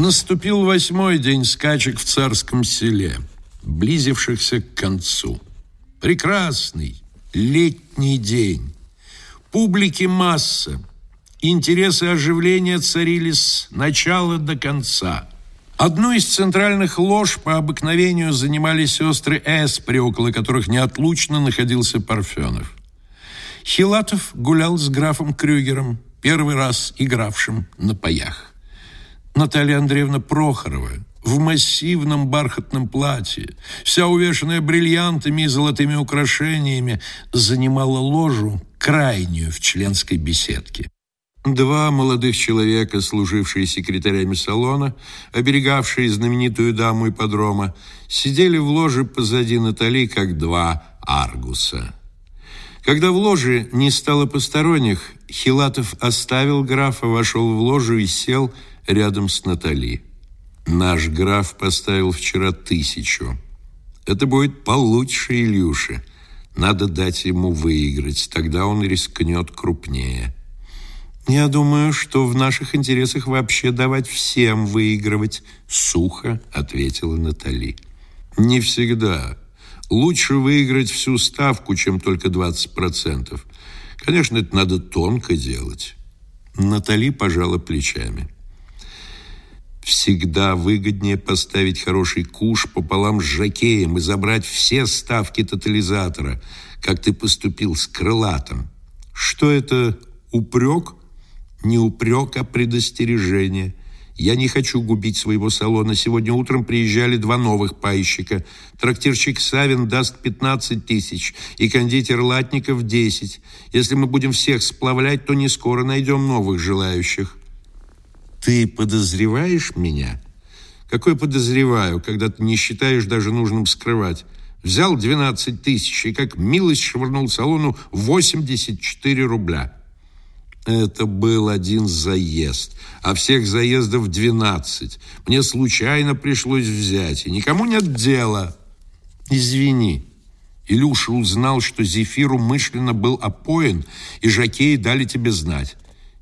Наступил восьмой день скачек в царском селе, близившихся к концу. Прекрасный летний день. Публики масса. Интересы оживления царили с начала до конца. Одну из центральных лож по обыкновению занимали сестры Эспри, около которых неотлучно находился Парфенов. Хилатов гулял с графом Крюгером, первый раз игравшим на паях. Наталья Андреевна Прохорова в массивном бархатном платье, вся увешанная бриллиантами и золотыми украшениями, занимала ложу крайнюю в членской беседке. Два молодых человека, служившие секретарями салона, оберегавшие знаменитую даму ипподрома, сидели в ложе позади Натали, как два аргуса. Когда в ложе не стало посторонних, Хилатов оставил графа, вошел в ложу и сел рядом с Натали. Наш граф поставил вчера тысячу. Это будет получше Илюши. Надо дать ему выиграть, тогда он рискнет крупнее. Я думаю, что в наших интересах вообще давать всем выигрывать, сухо ответила Натали. Не всегда. Лучше выиграть всю ставку, чем только 20%. Конечно, это надо тонко делать. Натали пожала плечами. Всегда выгоднее поставить хороший куш пополам с жакеем и забрать все ставки тотализатора, как ты поступил с крылатом. Что это, упрек? Не упрек, а предостережение. Я не хочу губить своего салона. Сегодня утром приезжали два новых пайщика. Трактирщик Савин даст 15 тысяч и кондитер Латников 10. Если мы будем всех сплавлять, то не скоро найдем новых желающих. Ты подозреваешь меня? Какой подозреваю, когда ты не считаешь даже нужным скрывать? Взял 12 тысяч и как милость швырнул салону 84 рубля. Это был один заезд, а всех заездов 12. Мне случайно пришлось взять, и никому нет дела. Извини. Илюша узнал, что Зефир умышленно был опоен, и жакеи дали тебе знать.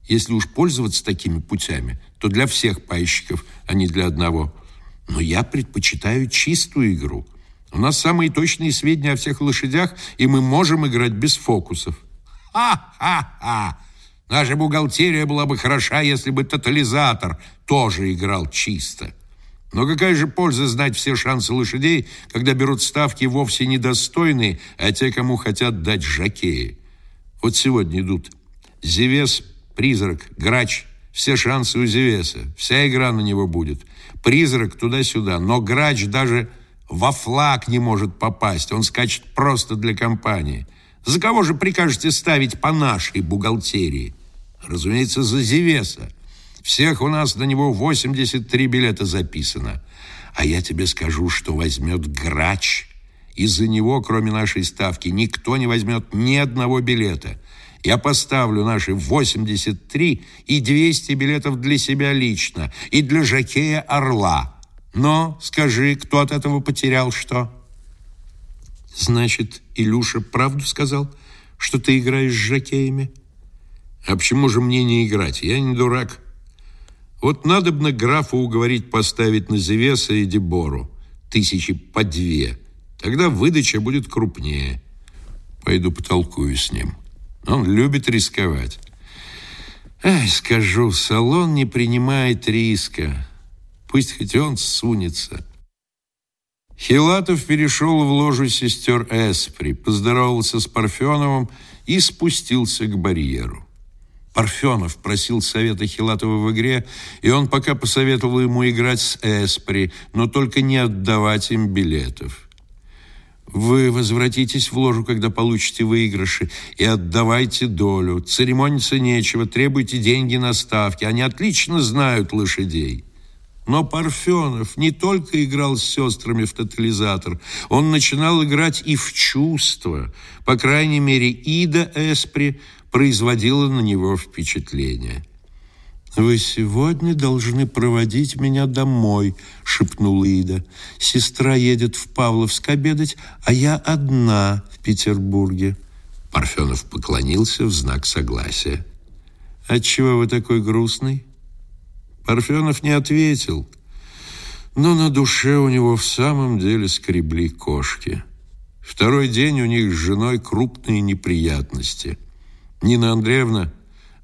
Если уж пользоваться такими путями, то для всех пайщиков, а не для одного. Но я предпочитаю чистую игру. У нас самые точные сведения о всех лошадях, и мы можем играть без фокусов. Ха-ха-ха! Наша бухгалтерия была бы хороша, если бы тотализатор тоже играл чисто. Но какая же польза знать все шансы лошадей, когда берут ставки вовсе недостойные, а те, кому хотят дать жакеи? Вот сегодня идут Зевес, Призрак, Грач, все шансы у Зевеса, вся игра на него будет. Призрак туда-сюда, но Грач даже во флаг не может попасть, он скачет просто для компании. За кого же прикажете ставить по нашей бухгалтерии? Разумеется, за Зевеса. Всех у нас на него 83 билета записано. А я тебе скажу, что возьмет грач. Из-за него, кроме нашей ставки, никто не возьмет ни одного билета. Я поставлю наши 83 и 200 билетов для себя лично и для Жакея Орла. Но скажи, кто от этого потерял что? Значит, Илюша правду сказал, что ты играешь с Жакеями? А почему же мне не играть? Я не дурак. Вот надо бы на графа уговорить поставить на Зевеса и Дебору тысячи по две. Тогда выдача будет крупнее. Пойду потолкую с ним. Он любит рисковать. Ай, скажу, салон не принимает риска. Пусть хоть он сунется. Хилатов перешел в ложу сестер Эспри, поздоровался с Парфеновым и спустился к барьеру. Парфенов просил совета Хилатова в игре, и он пока посоветовал ему играть с Эспри, но только не отдавать им билетов. Вы возвратитесь в ложу, когда получите выигрыши, и отдавайте долю. Церемониться нечего, требуйте деньги на ставки. Они отлично знают лошадей. Но Парфенов не только играл с сестрами в тотализатор, он начинал играть и в чувства. По крайней мере, Ида Эспри – производила на него впечатление. «Вы сегодня должны проводить меня домой», — шепнула Ида. «Сестра едет в Павловск обедать, а я одна в Петербурге». Парфенов поклонился в знак согласия. «Отчего вы такой грустный?» Парфенов не ответил, но на душе у него в самом деле скребли кошки. Второй день у них с женой крупные неприятности. Нина Андреевна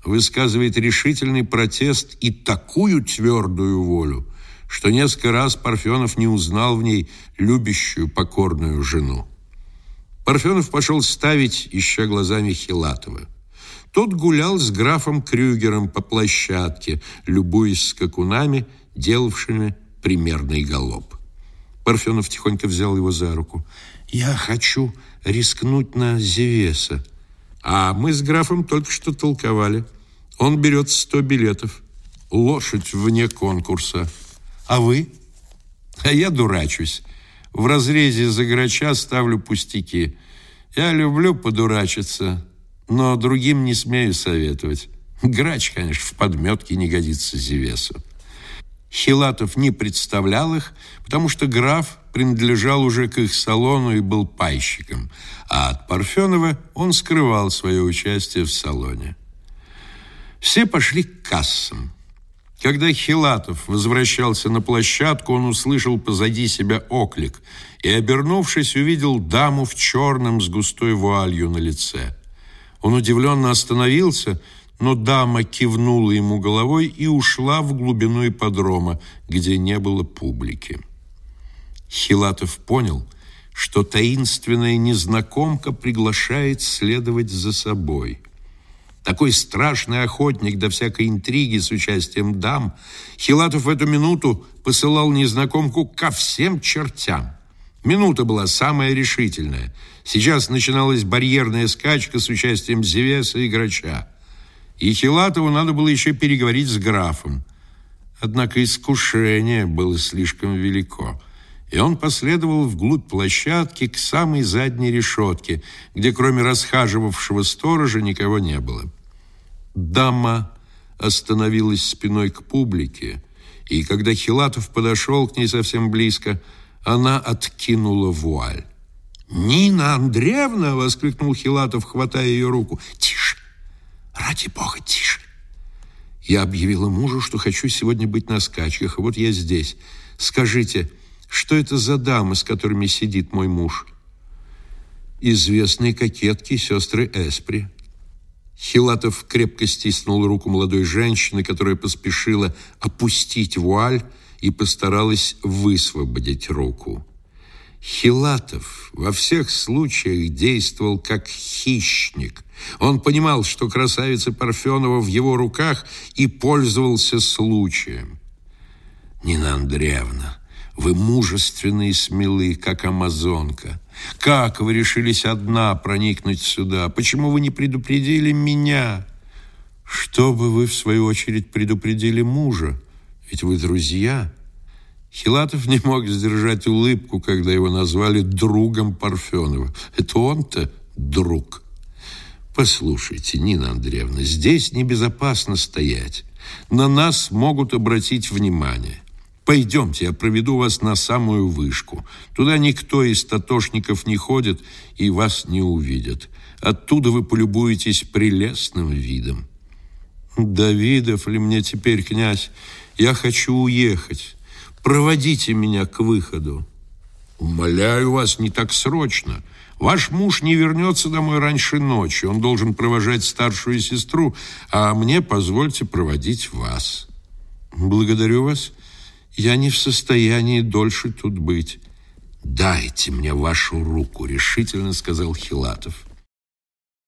высказывает решительный протест и такую твердую волю, что несколько раз Парфенов не узнал в ней любящую, покорную жену. Парфенов пошел ставить, ища глазами Хилатова. Тот гулял с графом Крюгером по площадке, любуясь скакунами, делавшими примерный галоп. Парфенов тихонько взял его за руку. «Я хочу рискнуть на Зевеса». «А мы с графом только что толковали. Он берет сто билетов. Лошадь вне конкурса. А вы?» «А я дурачусь. В разрезе за грача ставлю пустяки. Я люблю подурачиться» но другим не смею советовать. Грач, конечно, в подметке не годится Зевесу. Хилатов не представлял их, потому что граф принадлежал уже к их салону и был пайщиком, а от Парфенова он скрывал свое участие в салоне. Все пошли к кассам. Когда Хилатов возвращался на площадку, он услышал позади себя оклик и, обернувшись, увидел даму в черном с густой вуалью на лице. Он удивленно остановился, но дама кивнула ему головой и ушла в глубину ипподрома, где не было публики. Хилатов понял, что таинственная незнакомка приглашает следовать за собой. Такой страшный охотник до всякой интриги с участием дам, Хилатов в эту минуту посылал незнакомку ко всем чертям. Минута была самая решительная. Сейчас начиналась барьерная скачка с участием Зевеса и Грача. И Хилатову надо было еще переговорить с графом. Однако искушение было слишком велико, и он последовал вглубь площадки к самой задней решетке, где кроме расхаживавшего сторожа никого не было. Дама остановилась спиной к публике, и когда Хилатов подошел к ней совсем близко, она откинула вуаль. «Нина Андреевна!» — воскликнул Хилатов, хватая ее руку. «Тише! Ради бога, тише!» Я объявила мужу, что хочу сегодня быть на скачках, и вот я здесь. Скажите, что это за дамы, с которыми сидит мой муж? Известные кокетки, сестры Эспри. Хилатов крепко стиснул руку молодой женщины, которая поспешила опустить вуаль, и постаралась высвободить руку. Хилатов во всех случаях действовал как хищник. Он понимал, что красавица Парфенова в его руках и пользовался случаем. «Нина Андреевна, вы мужественны и смелы, как амазонка. Как вы решились одна проникнуть сюда? Почему вы не предупредили меня?» «Чтобы вы, в свою очередь, предупредили мужа?» Ведь вы друзья. Хилатов не мог сдержать улыбку, когда его назвали другом Парфенова. Это он-то друг. Послушайте, Нина Андреевна, здесь небезопасно стоять. На нас могут обратить внимание. Пойдемте, я проведу вас на самую вышку. Туда никто из татошников не ходит и вас не увидят. Оттуда вы полюбуетесь прелестным видом. Давидов ли мне теперь, князь? Я хочу уехать. Проводите меня к выходу. Умоляю вас, не так срочно. Ваш муж не вернется домой раньше ночи. Он должен провожать старшую сестру, а мне позвольте проводить вас. Благодарю вас. Я не в состоянии дольше тут быть. Дайте мне вашу руку, решительно сказал Хилатов.